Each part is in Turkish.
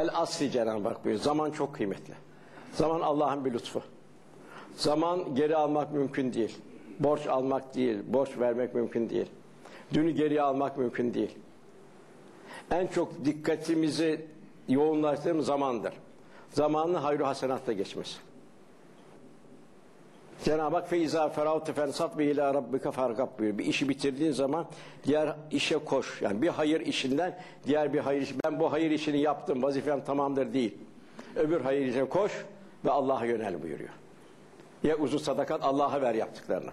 Vel asli Cenab-ı Hak buyuruyor. Zaman çok kıymetli. Zaman Allah'ın bir lütfu. Zaman geri almak mümkün değil. Borç almak değil, borç vermek mümkün değil. Dünü geriye almak mümkün değil. En çok dikkatimizi yoğunlaştığımız zamandır. Zamanını hayru hasenatla geçmesi. Cenab-ı Hak feiza feravte fensat ve ila rabbike fargab buyuruyor. Bir işi bitirdiğin zaman diğer işe koş. Yani bir hayır işinden diğer bir hayır işi. Ben bu hayır işini yaptım, vazifem tamamdır değil. Öbür hayır işine koş ve Allah'a yönel buyuruyor. Ya uzun sadakat Allah'a ver yaptıklarını.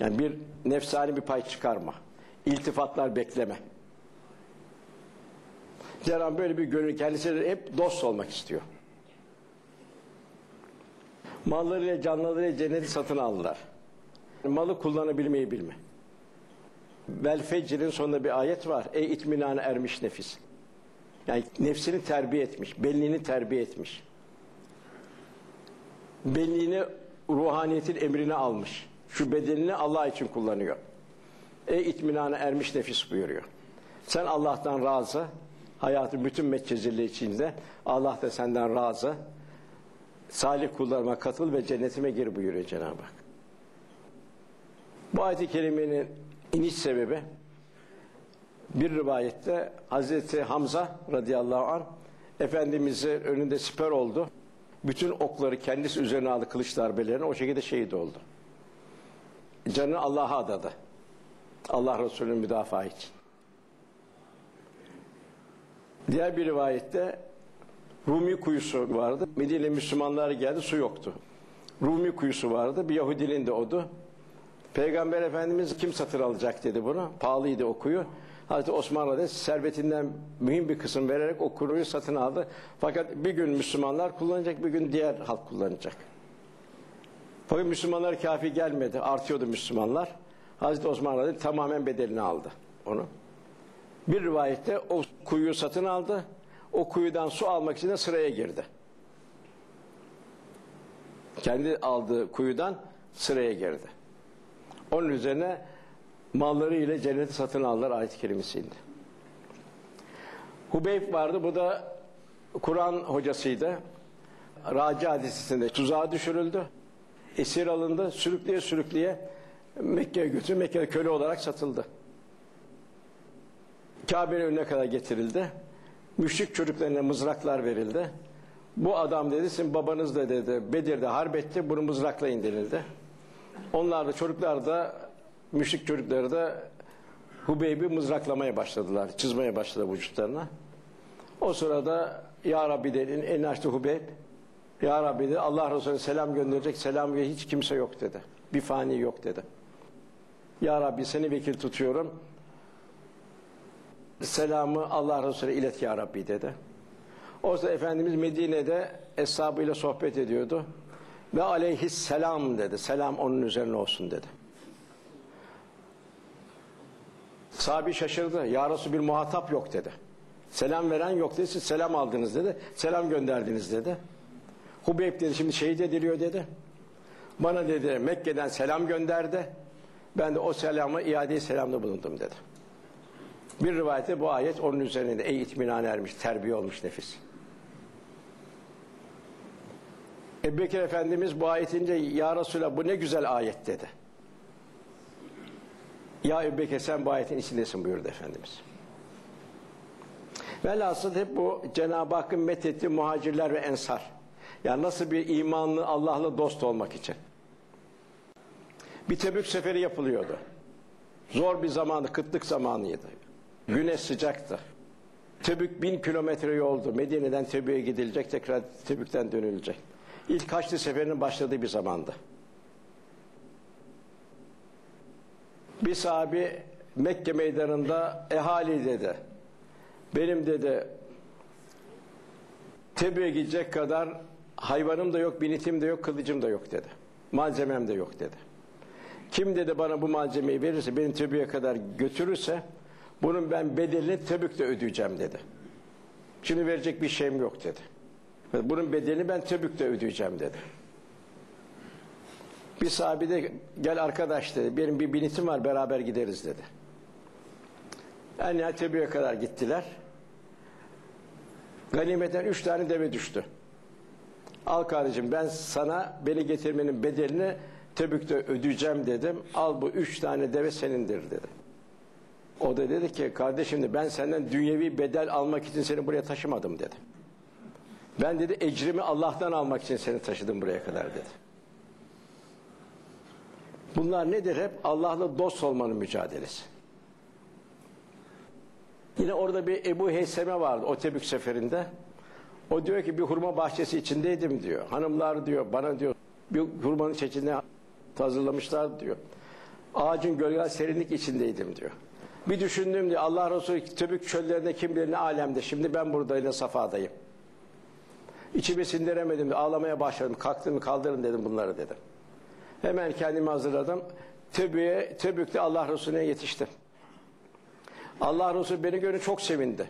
Yani bir nefsani bir pay çıkarma. İltifatlar bekleme. Cenab-ı böyle bir gönül kendisi hep dost olmak istiyor. Mallarıyla canlarıyla cenneti satın aldılar. Malı kullanabilmeyi bilme. Vel fecrin sonunda bir ayet var. Ey itminane ermiş nefis. Yani nefsini terbiye etmiş, benliğini terbiye etmiş. Benliğini ruhaniyetin emrine almış. Şu bedenini Allah için kullanıyor. Ey itminane ermiş nefis buyuruyor. Sen Allah'tan razı, hayatın bütün metcezirliği içinde Allah da senden razı. Salih kullarıma katıl ve cennetime gir buyuruyor Cenab-ı Hak. Bu ayet-i kerimenin iniş sebebi bir rivayette Hazreti Hamza radıyallahu anh Efendimiz'in önünde siper oldu. Bütün okları kendisi üzerine aldı kılıç darbelerini o şekilde şehit oldu. Canını Allah'a adadı. Allah Resulü'nün müdafaa için. Diğer bir rivayette Rumi kuyusu vardı. Medine Müslümanlar geldi su yoktu. Rumi kuyusu vardı. Bir Yahudinin de odu. Peygamber Efendimiz kim satır alacak dedi bunu. Pahalıydı o kuyu. Hazreti Osman Radya servetinden mühim bir kısım vererek o kuyuyu satın aldı. Fakat bir gün Müslümanlar kullanacak, bir gün diğer halk kullanacak. Fakat Müslümanlar kafi gelmedi. Artıyordu Müslümanlar. Hazreti Osman Radya tamamen bedelini aldı onu. Bir rivayette o kuyuyu satın aldı. O kuyudan su almak için de sıraya girdi. Kendi aldığı kuyudan sıraya girdi. Onun üzerine malları ile cenneti satın aldılar ayet-i kerimesinde. Hubeyb vardı. Bu da Kur'an hocasıydı. Raci hadisesinde tuzağa düşürüldü. Esir alındı. Sürükleye sürükleye Mekke'ye götürüldü. Mekke'de köle olarak satıldı. Kabe'nin önüne kadar getirildi. Müşrik çocuklarına mızraklar verildi. Bu adam dedi sizin babanız da dedi Bedir'de harp etti bunu mızraklayın denildi. Onlar da çocuklar da müşrik çocukları da Hubeyb'i mızraklamaya başladılar. Çizmeye başladı vücutlarına. O sırada Ya Rabbi dedi elini açtı Hubeyb. Ya Rabbi dedi Allah Resulü selam gönderecek selam ve hiç kimse yok dedi. Bir fani yok dedi. Ya Rabbi seni vekil tutuyorum. Selamı Allah Resulü ilet ya Rabbi dedi. O sırada Efendimiz Medine'de eshabıyla sohbet ediyordu. Ve aleyhisselam dedi. Selam onun üzerine olsun dedi. Sahabi şaşırdı. Ya Resulü bir muhatap yok dedi. Selam veren yok dedi. Siz selam aldınız dedi. Selam gönderdiniz dedi. Hubeyb dedi şimdi şehit ediliyor dedi. Bana dedi Mekke'den selam gönderdi. Ben de o selamı iade selamda bulundum dedi. Bir rivayette bu ayet onun üzerinde ey itminan ermiş, terbiye olmuş nefis. Ebu Bekir Efendimiz bu ayetince Ya Resulallah bu ne güzel ayet dedi. Ya Ebu Bekir sen bu ayetin içindesin buyurdu Efendimiz. Velhasıl hep bu Cenab-ı Hakk'ın methettiği muhacirler ve ensar. Yani nasıl bir imanlı Allah'la dost olmak için. Bir Tebük seferi yapılıyordu. Zor bir zamanı, kıtlık zamanıydı. Güneş sıcaktı. Tebük bin kilometre yoldu. Medine'den Tebük'e gidilecek, tekrar Tebük'ten dönülecek. İlk Haçlı Seferi'nin başladığı bir zamandı. Bir sahabi Mekke meydanında ehali dedi. Benim dedi Tebük'e gidecek kadar hayvanım da yok, binitim de yok, kılıcım da yok dedi. Malzemem de yok dedi. Kim dedi bana bu malzemeyi verirse, beni Tebük'e kadar götürürse bunun ben bedelini Tebük'te ödeyeceğim dedi. Şimdi verecek bir şeyim yok dedi. Bunun bedelini ben Tebük'te ödeyeceğim dedi. Bir sahibi de gel arkadaş dedi. Benim bir binitim var beraber gideriz dedi. Yani Tebük'e kadar gittiler. Ganimetten üç tane deve düştü. Al kardeşim ben sana beni getirmenin bedelini Tebük'te ödeyeceğim dedim. Al bu üç tane deve senindir dedi. O da dedi ki kardeşim de ben senden dünyevi bedel almak için seni buraya taşımadım dedi. Ben dedi ecrimi Allah'tan almak için seni taşıdım buraya kadar dedi. Bunlar nedir hep? Allah'la dost olmanın mücadelesi. Yine orada bir Ebu Heyseme vardı o Tebük seferinde. O diyor ki bir hurma bahçesi içindeydim diyor. Hanımlar diyor bana diyor bir hurmanın çeçini hazırlamışlar diyor. Ağacın gölge serinlik içindeydim diyor. Bir düşündüm diyor Allah Resulü Tebük çöllerinde kim bilir ne alemde. Şimdi ben burada yine safadayım. İçimi sindiremedim. Ağlamaya başladım. Kalktım kaldırın dedim bunları dedim. Hemen kendimi hazırladım. Tebük'e, Tebük'te Allah Resulü'ne yetiştim. Allah Resulü beni görünce çok sevindi.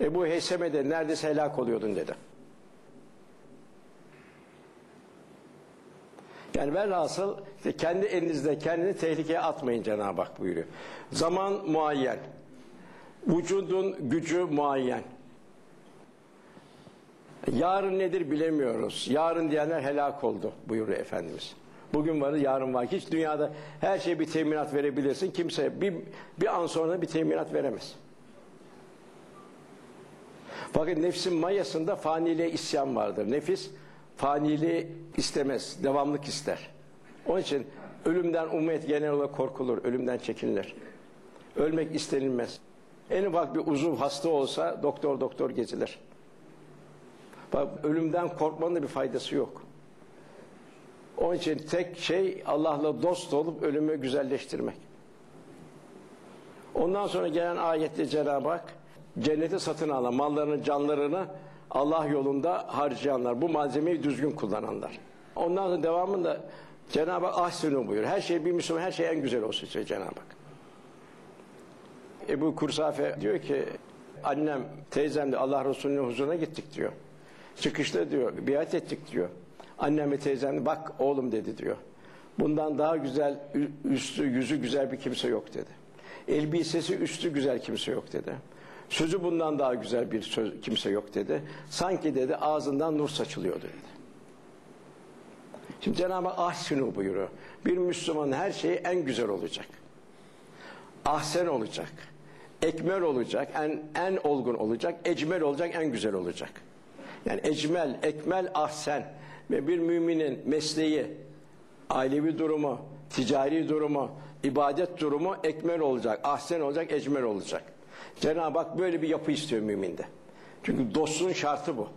Ebu Heyseme de neredeyse helak oluyordun dedi. Yani velhasıl kendi elinizde kendini tehlikeye atmayın Cenab-ı Hak buyuruyor. Zaman muayyen. Vücudun gücü muayyen. Yarın nedir bilemiyoruz. Yarın diyenler helak oldu buyuruyor Efendimiz. Bugün varı yarın var. Hiç dünyada her şeye bir teminat verebilirsin. Kimse bir, bir an sonra bir teminat veremez. Fakat nefsin mayasında faniliğe isyan vardır. Nefis faniliği istemez, devamlık ister. Onun için ölümden ummet genel olarak korkulur, ölümden çekinilir. Ölmek istenilmez. En ufak bir uzuv hasta olsa doktor doktor gezilir. Bak ölümden korkmanın da bir faydası yok. Onun için tek şey Allah'la dost olup ölümü güzelleştirmek. Ondan sonra gelen ayette Cenab-ı Hak cenneti satın alan, mallarını, canlarını Allah yolunda harcayanlar, bu malzemeyi düzgün kullananlar. Ondan sonra devamında Cenab-ı Hak ahsinu buyuruyor. Her şey bir Müslüman, her şey en güzel olsun istiyor Cenab-ı Hak. Ebu Kursafe diyor ki annem, teyzem de Allah Resulü'nün huzuruna gittik diyor. Çıkışta diyor, biat ettik diyor. Annem ve teyzem de, bak oğlum dedi diyor. Bundan daha güzel, üstü, yüzü güzel bir kimse yok dedi. Elbisesi üstü güzel kimse yok dedi. Sözü bundan daha güzel bir söz, kimse yok dedi. Sanki dedi ağzından nur saçılıyordu dedi. Şimdi Cenab-ı Hak ahsinu buyuruyor. Bir Müslüman her şeyi en güzel olacak. Ahsen olacak. Ekmel olacak, en, en olgun olacak, ecmel olacak, en güzel olacak. Yani ecmel, ekmel, ahsen ve bir müminin mesleği, ailevi durumu, ticari durumu, ibadet durumu ekmel olacak, ahsen olacak, ecmel olacak. Cenab-ı Hak böyle bir yapı istiyor müminde. Çünkü dostluğun şartı bu.